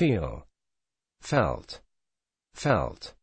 feel, felt, felt.